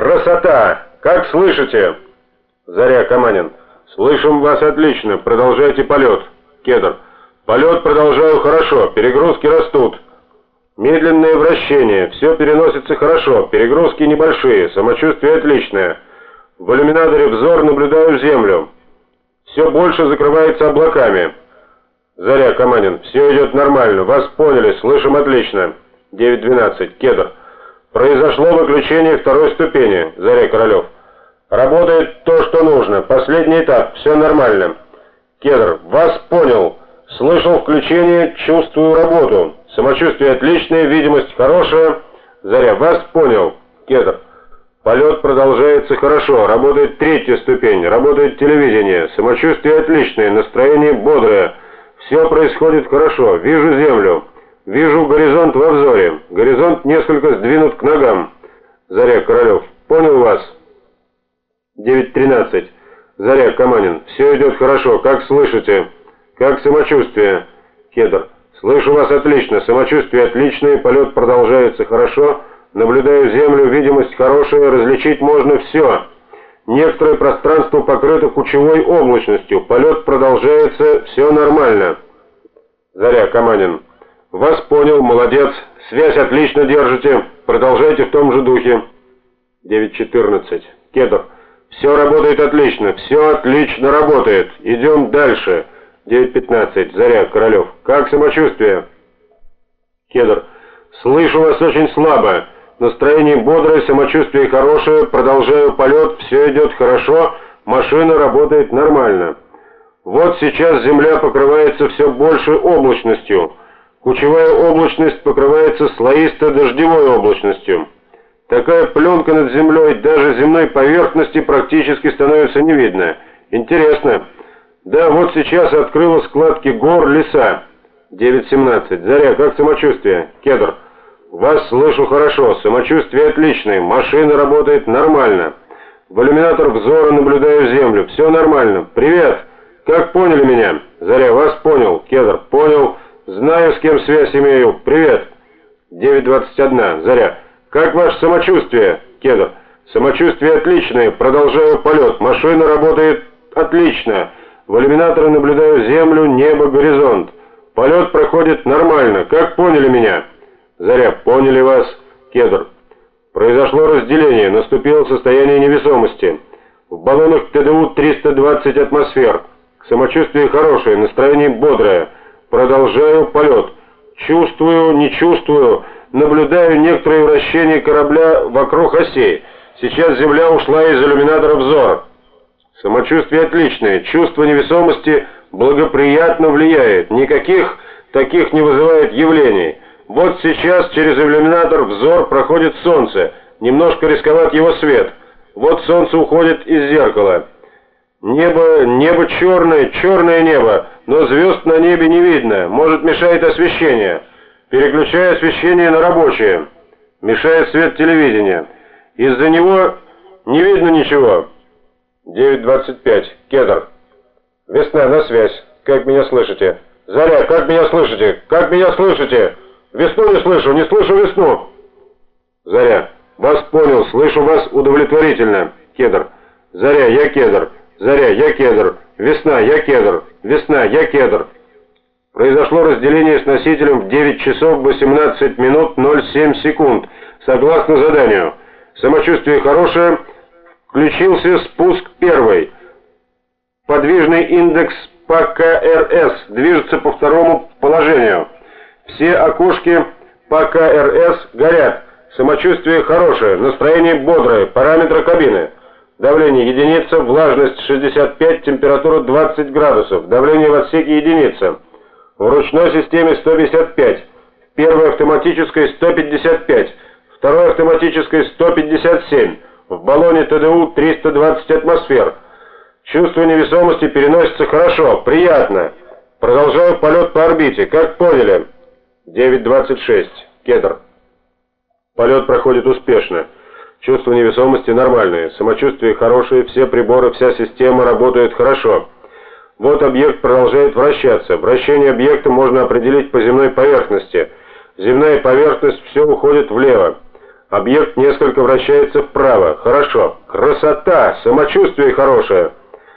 Красота! Как слышите? Заря Каманин. Слышим вас отлично. Продолжайте полет. Кедр. Полет продолжаю хорошо. Перегрузки растут. Медленное вращение. Все переносится хорошо. Перегрузки небольшие. Самочувствие отличное. В иллюминаторе взор наблюдаю землю. Все больше закрывается облаками. Заря Каманин. Все идет нормально. Вас поняли. Слышим отлично. 9.12. Кедр. Произошло выключение второй ступени. Заря Королев. Работает то, что нужно. Последний этап. Все нормально. Кедр. Вас понял. Слышал включение, чувствую работу. Самочувствие отличное, видимость хорошая. Заря. Вас понял. Кедр. Полет продолжается хорошо. Работает третья ступень. Работает телевидение. Самочувствие отличное, настроение бодрое. Все происходит хорошо. Вижу землю. Вижу горизонт во взоре. Горизонт несколько сдвинут к ногам. Заря Королев. Понял вас. 9.13. Заря Каманин. Все идет хорошо. Как слышите? Как самочувствие? Кедр. Слышу вас отлично. Самочувствие отличное. Полет продолжается хорошо. Наблюдаю землю. Видимость хорошая. Различить можно все. Некоторое пространство покрыто кучевой облачностью. Полет продолжается. Все нормально. Заря Каманин. Вас понял, молодец. Связь отлично держите. Продолжайте в том же духе. 9.14. Кедр. Все работает отлично. Все отлично работает. Идем дальше. 9.15. Заря, Королев. Как самочувствие? Кедр. Слышу вас очень слабо. Настроение бодрое, самочувствие хорошее. Продолжаю полет. Все идет хорошо. Машина работает нормально. Вот сейчас земля покрывается все большей облачностью. Кучевая облачность покрывается слоисто-дождевой облачностью. Такая пленка над землей даже земной поверхности практически становится не. Интересно. Да, вот сейчас открыла складки гор леса. 9.17. Заря, как самочувствие? Кедр. Вас слышу хорошо. Самочувствие отличное. Машина работает нормально. В иллюминатор взора наблюдаю землю. Все нормально. Привет. Как поняли меня? Заря, вас понял. Кедр. Понял. Знаю, с кем связь имею. Привет. 9.21. Заря. Как ваше самочувствие? Кедр. Самочувствие отличное. Продолжаю полет. Машина работает отлично. В иллюминаторе наблюдаю землю, небо, горизонт. Полет проходит нормально. Как поняли меня? Заря. Поняли вас. Кедр. Произошло разделение. Наступило состояние невесомости. В баллонах ТДУ 320 атмосфер. Самочувствие хорошее, настроение бодрое. Продолжаю полет. Чувствую, не чувствую, наблюдаю некоторые вращения корабля вокруг осей. Сейчас Земля ушла из иллюминатора взора. Самочувствие отличное, чувство невесомости благоприятно влияет. Никаких таких не вызывает явлений. Вот сейчас через иллюминатор взор проходит солнце. Немножко рисковат его свет. Вот солнце уходит из зеркала. Небо, небо черное, черное небо, но звезд на небе не видно, может мешает освещение. Переключаю освещение на рабочее. Мешает свет телевидения. Из-за него не видно ничего. 9.25. Кедр. Весна, на связь. Как меня слышите? Заря, как меня слышите? Как меня слышите? Весну не слышу, не слышу весну. Заря. Вас понял, слышу вас удовлетворительно. Кедр. Заря, я кедр. Заря, я кедр. Весна, я кедр. Весна, я кедр. Произошло разделение с носителем в 9 часов 18 минут 07 секунд, согласно заданию. Самочувствие хорошее. Включился спуск первый. Подвижный индекс по КРС движется по второму положению. Все окошки по КРС горят. Самочувствие хорошее, настроение бодрое, параметры кабины. Давление единица, влажность 65, температура 20 градусов. Давление в отсеке единица. В ручной системе 155. В первой автоматической 155. Второй автоматической 157. В баллоне ТДУ 320 атмосфер. Чувство невесомости переносится хорошо, приятно. Продолжаю полет по орбите, как поняли. 9.26. Кедр. Полет проходит успешно. Чувство невесомости нормальное, самочувствие хорошее, все приборы, вся система работают хорошо. Вот объект продолжает вращаться. Вращение объекта можно определить по земной поверхности. Земная поверхность все уходит влево. Объект несколько вращается вправо. Хорошо. Красота! Самочувствие хорошее.